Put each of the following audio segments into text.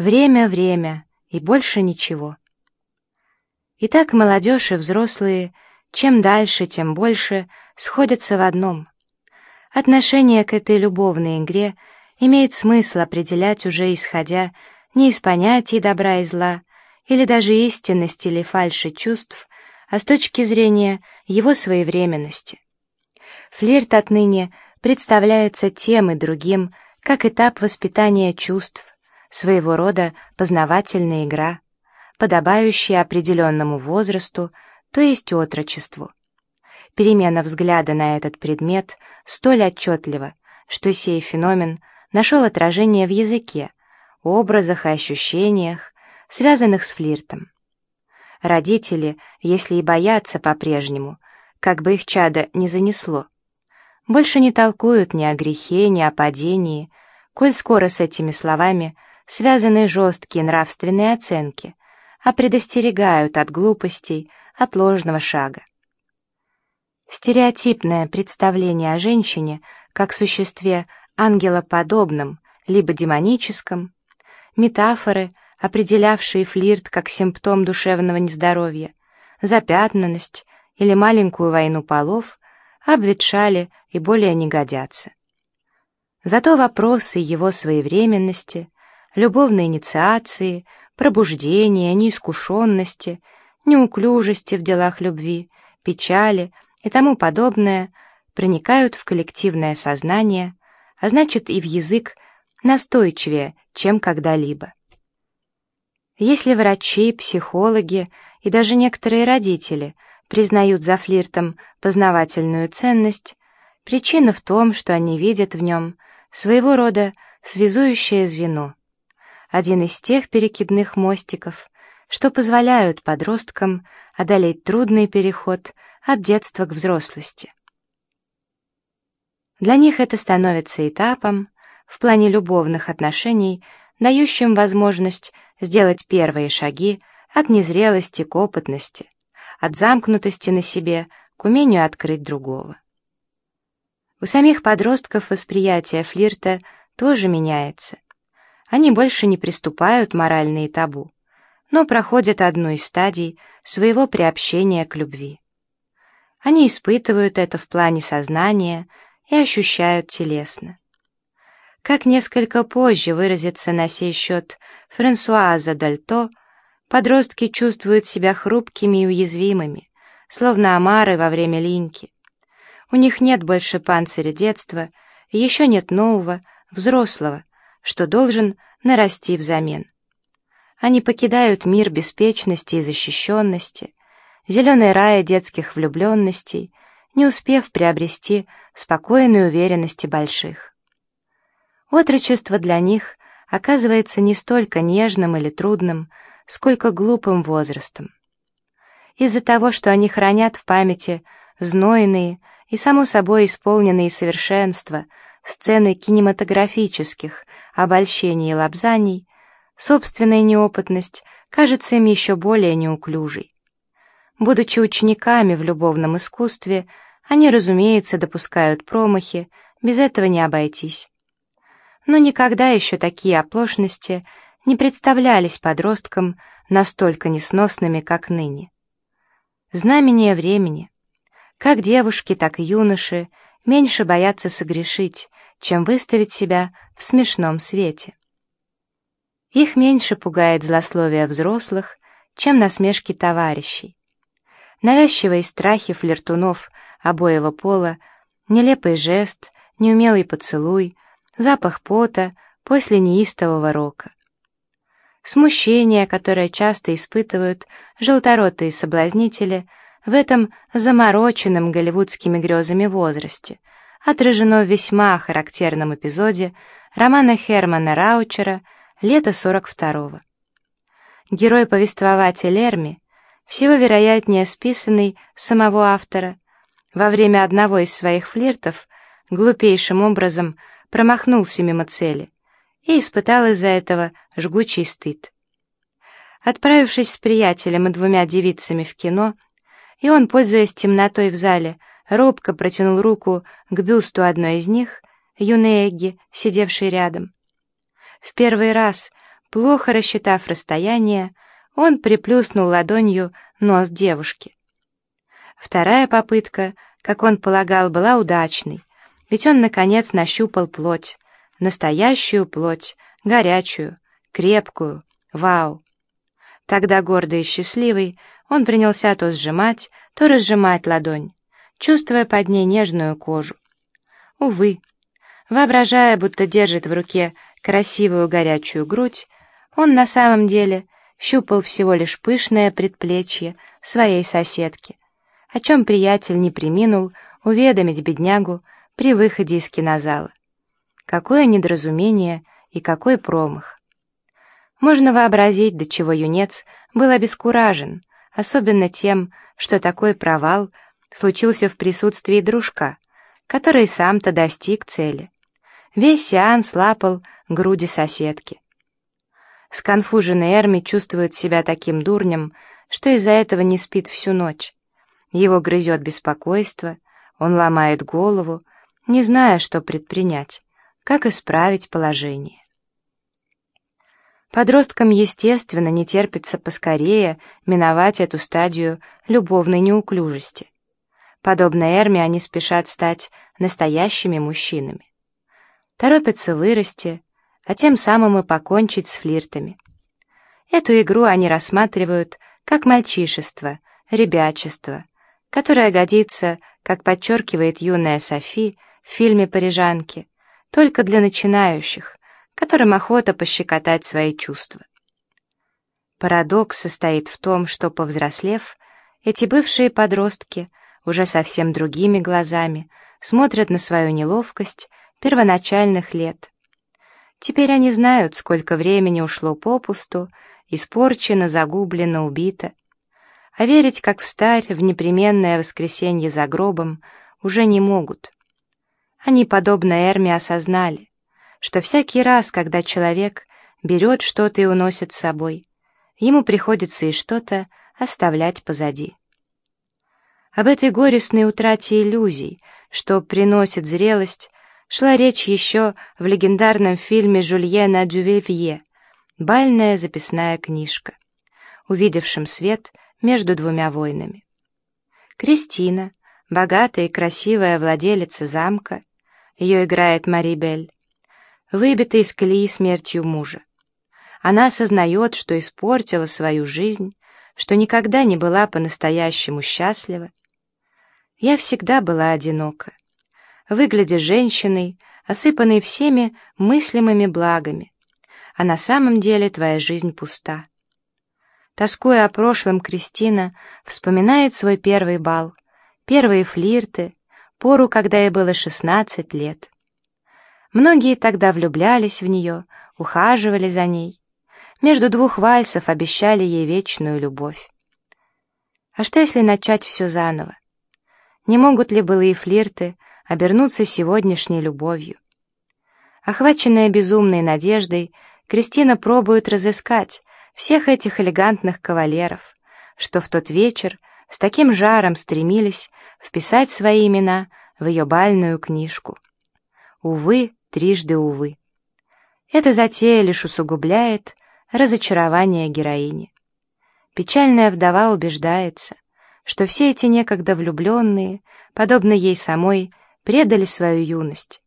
Время, время и больше ничего. Итак, молодежь и взрослые, чем дальше, тем больше, сходятся в одном. Отношение к этой любовной игре имеет смысл определять уже исходя не из понятий добра и зла, или даже истинности или фальши чувств, а с точки зрения его своевременности. Флирт отныне представляется тем и другим, как этап воспитания чувств, своего рода познавательная игра, подобающая определенному возрасту, то есть отрочеству. Перемена взгляда на этот предмет столь отчетлива, что сей феномен нашел отражение в языке, образах и ощущениях, связанных с флиртом. Родители, если и боятся по-прежнему, как бы их чадо не занесло, больше не толкуют ни о грехе, ни о падении, коль скоро с этими словами связаны жесткие нравственные оценки, а предостерегают от глупостей, от ложного шага. Стереотипное представление о женщине как существе ангелоподобном, либо демоническом, метафоры, определявшие флирт как симптом душевного нездоровья, запятнанность или маленькую войну полов, обветшали и более не годятся. Зато вопросы его своевременности, любовной инициации, пробуждения, неискушенности, неуклюжести в делах любви, печали и тому подобное проникают в коллективное сознание, а значит и в язык настойчивее, чем когда-либо. Если врачи, психологи и даже некоторые родители признают за флиртом познавательную ценность, причина в том, что они видят в нем своего рода связующее звено, один из тех перекидных мостиков, что позволяют подросткам одолеть трудный переход от детства к взрослости. Для них это становится этапом в плане любовных отношений, дающим возможность сделать первые шаги от незрелости к опытности, от замкнутости на себе к умению открыть другого. У самих подростков восприятие флирта тоже меняется. Они больше не приступают моральные табу, но проходят одну из стадий своего приобщения к любви. Они испытывают это в плане сознания и ощущают телесно. Как несколько позже выразится на сей счет Франсуаза Дальто, подростки чувствуют себя хрупкими и уязвимыми, словно омары во время линьки. У них нет больше панциря детства, еще нет нового, взрослого, что должен нарасти взамен. Они покидают мир беспечности и защищенности, зеленый рай детских влюбленностей, не успев приобрести спокойной уверенности больших. Отрочество для них оказывается не столько нежным или трудным, сколько глупым возрастом. Из-за того, что они хранят в памяти знойные и, само собой, исполненные совершенства сцены кинематографических обольщений и лапзаний, собственная неопытность кажется им еще более неуклюжей. Будучи учениками в любовном искусстве, они, разумеется, допускают промахи, без этого не обойтись но никогда еще такие оплошности не представлялись подросткам настолько несносными, как ныне. Знамение времени. Как девушки, так и юноши меньше боятся согрешить, чем выставить себя в смешном свете. Их меньше пугает злословие взрослых, чем насмешки товарищей. Навязчивые страхи флиртунов обоего пола, нелепый жест, неумелый поцелуй — запах пота после неистового рока. Смущение, которое часто испытывают желторотые соблазнители в этом замороченном голливудскими грезами возрасте, отражено в весьма характерном эпизоде романа Хермана Раучера «Лето 42-го». Герой-повествователь Эрми, всего вероятнее списанный самого автора, во время одного из своих флиртов глупейшим образом промахнулся мимо цели и испытал из-за этого жгучий стыд. Отправившись с приятелем и двумя девицами в кино, и он, пользуясь темнотой в зале, робко протянул руку к бюсту одной из них, юной Эгги, сидевшей рядом. В первый раз, Плохо рассчитав расстояние, он приплюснул ладонью нос девушки. Вторая попытка, как он полагал, была удачной, ведь он, наконец, нащупал плоть, настоящую плоть, горячую, крепкую, вау. Тогда, гордый и счастливый, он принялся то сжимать, то разжимать ладонь, чувствуя под ней нежную кожу. Увы, воображая, будто держит в руке красивую горячую грудь, он на самом деле щупал всего лишь пышное предплечье своей соседки, о чем приятель не приминул уведомить беднягу при выходе из кинозала. Какое недоразумение и какой промах! Можно вообразить, до чего юнец был обескуражен, особенно тем, что такой провал случился в присутствии дружка, который сам-то достиг цели. Весь сеанс лапал груди соседки. Сконфуженный Эрми чувствует себя таким дурнем, что из-за этого не спит всю ночь. Его грызет беспокойство, он ломает голову, не зная, что предпринять, как исправить положение. Подросткам, естественно, не терпится поскорее миновать эту стадию любовной неуклюжести. Подобно Эрме, они спешат стать настоящими мужчинами. Торопятся вырасти, а тем самым и покончить с флиртами. Эту игру они рассматривают как мальчишество, ребячество, которое годится, как подчеркивает юная Софи в фильме «Парижанки», только для начинающих, которым охота пощекотать свои чувства. Парадокс состоит в том, что, повзрослев, эти бывшие подростки уже совсем другими глазами смотрят на свою неловкость первоначальных лет. Теперь они знают, сколько времени ушло попусту, испорчено, загублено, убито. А верить, как встарь, в непременное воскресенье за гробом, уже не могут. Они, подобно Эрме, осознали, что всякий раз, когда человек берет что-то и уносит с собой, ему приходится и что-то оставлять позади. Об этой горестной утрате иллюзий, что приносит зрелость, шла речь еще в легендарном фильме Жюльена Дювевье «Бальная записная книжка», увидевшем свет между двумя войнами. Кристина, богатая и красивая владелица замка, ее играет Мари Бель, выбита из колеи смертью мужа. Она осознает, что испортила свою жизнь, что никогда не была по-настоящему счастлива. Я всегда была одинока. Выглядя женщиной, осыпанной всеми мыслимыми благами, а на самом деле твоя жизнь пуста. Тоскуя о прошлом, Кристина вспоминает свой первый бал, первые флирты, пору, когда ей было 16 лет. Многие тогда влюблялись в нее, ухаживали за ней. Между двух вальсов обещали ей вечную любовь. А что, если начать все заново? Не могут ли былые флирты обернуться сегодняшней любовью? Охваченная безумной надеждой, Кристина пробует разыскать всех этих элегантных кавалеров, что в тот вечер с таким жаром стремились вписать свои имена в ее бальную книжку. Увы, трижды увы. Эта затея лишь усугубляет разочарование героини. Печальная вдова убеждается, что все эти некогда влюбленные, подобно ей самой, предали свою юность.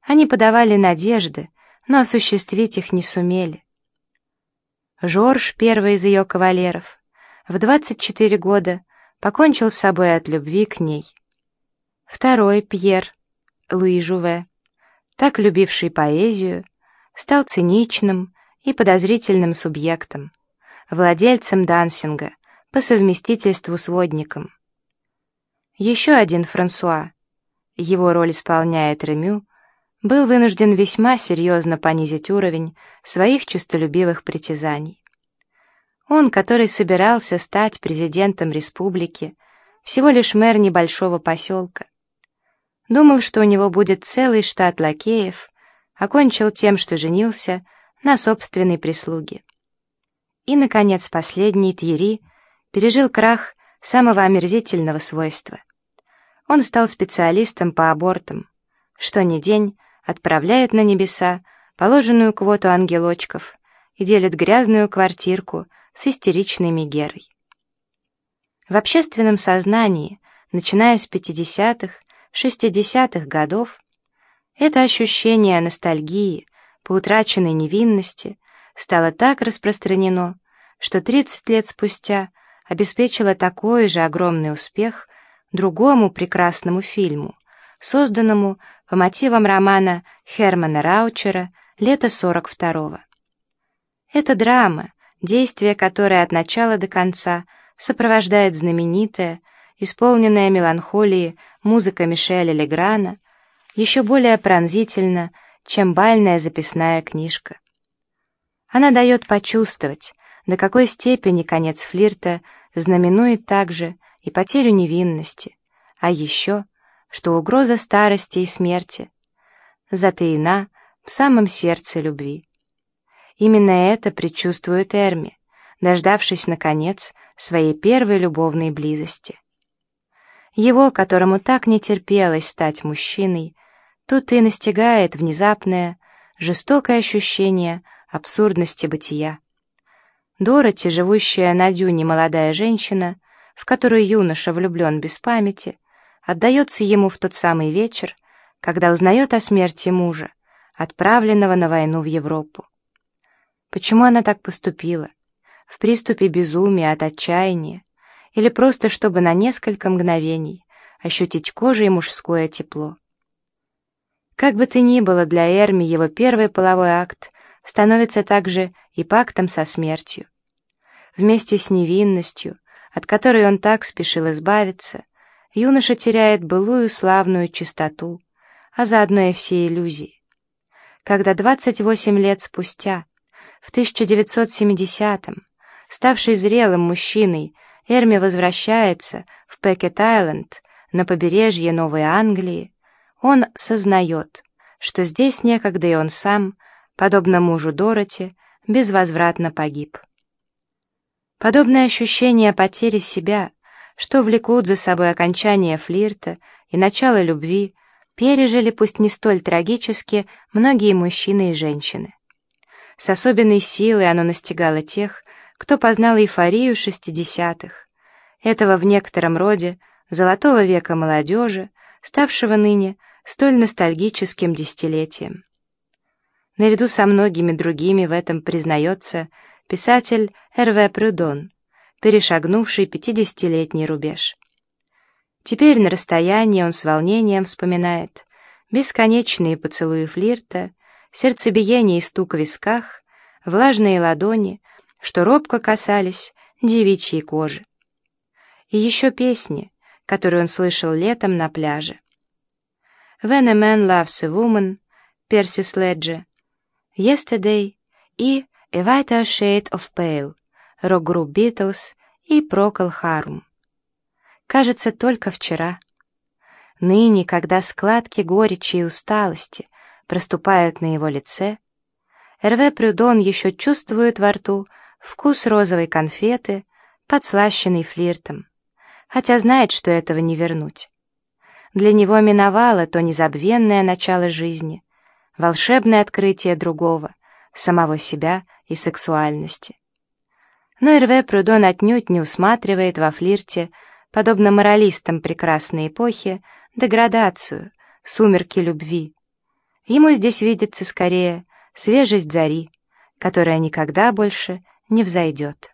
Они подавали надежды, но осуществить их не сумели. Жорж, первый из ее кавалеров, в 24 года покончил с собой от любви к ней. Второй, Пьер, Луи Жуве, так любивший поэзию, стал циничным и подозрительным субъектом, владельцем дансинга, по совместительству сводником. Еще один Франсуа, его роль исполняет Ремю, был вынужден весьма серьезно понизить уровень своих честолюбивых притязаний. Он, который собирался стать президентом республики, всего лишь мэр небольшого поселка, Думал, что у него будет целый штат лакеев, окончил тем, что женился на собственной прислуге. И, наконец, последний, Тьери, пережил крах самого омерзительного свойства. Он стал специалистом по абортам, что ни день отправляет на небеса положенную квоту ангелочков и делит грязную квартирку с истеричной Мегерой. В общественном сознании, начиная с 50-х, 60-х годов, это ощущение ностальгии по утраченной невинности стало так распространено, что 30 лет спустя обеспечило такой же огромный успех другому прекрасному фильму, созданному по мотивам романа Хермана Раучера «Лето 42-го». Это драма, действие которой от начала до конца сопровождает знаменитая, исполненная меланхолии музыка Мишеля Леграна, еще более пронзительно, чем бальная записная книжка. Она дает почувствовать, до какой степени конец флирта знаменует также и потерю невинности, а еще, что угроза старости и смерти затаена в самом сердце любви. Именно это предчувствует Эрми, дождавшись, наконец, своей первой любовной близости. Его, которому так не терпелось стать мужчиной, тут и настигает внезапное, жестокое ощущение абсурдности бытия. Дороти, живущая на дюне молодая женщина, в которую юноша влюблен без памяти, отдается ему в тот самый вечер, когда узнает о смерти мужа, отправленного на войну в Европу. Почему она так поступила? В приступе безумия от отчаяния? Или просто чтобы на несколько мгновений ощутить кожей мужское тепло? Как бы то ни было, для Эрми его первый половой акт становится также и пактом со смертью. Вместе с невинностью, от которой он так спешил избавиться, юноша теряет былую славную чистоту, а заодно и все иллюзии. Когда 28 лет спустя в 1970-м, ставший зрелым мужчиной, Эрми возвращается в Пекет-Айленд на побережье Новой Англии. Он сознает, что здесь некогда и он сам, подобно мужу Дороти, безвозвратно погиб. Подобное ощущение потери себя, что влекут за собой окончание флирта и начало любви, пережили, пусть не столь трагически, многие мужчины и женщины. С особенной силой оно настигало тех, кто познал эйфорию шестидесятых, этого в некотором роде золотого века молодежи, ставшего ныне столь ностальгическим десятилетием. Наряду со многими другими в этом признается писатель Эрве Прюдон, перешагнувший пятидесятилетний рубеж. Теперь на расстоянии он с волнением вспоминает бесконечные поцелуи флирта, сердцебиение и стук в висках, влажные ладони, что робко касались девичьей кожи. И еще песни, которые он слышал летом на пляже. «When a man loves a woman», Перси Следжи, «Yesterday» и «A Whiter Shade of Pale», рок-групп Beatles и Procol Harum. Кажется, только вчера. Ныне, когда складки горечи и усталости проступают на его лице, Эрве Прюдон еще чувствует во рту вкус розовой конфеты, подслащенный флиртом, хотя знает, что этого не вернуть. Для него миновало то незабвенное начало жизни, волшебное открытие другого, самого себя и сексуальности. Но Эрве Прюдон отнюдь не усматривает во флирте, подобно моралистам прекрасной эпохи, деградацию, сумерки любви, Ему здесь видится скорее свежесть зари, которая никогда больше не взойдет.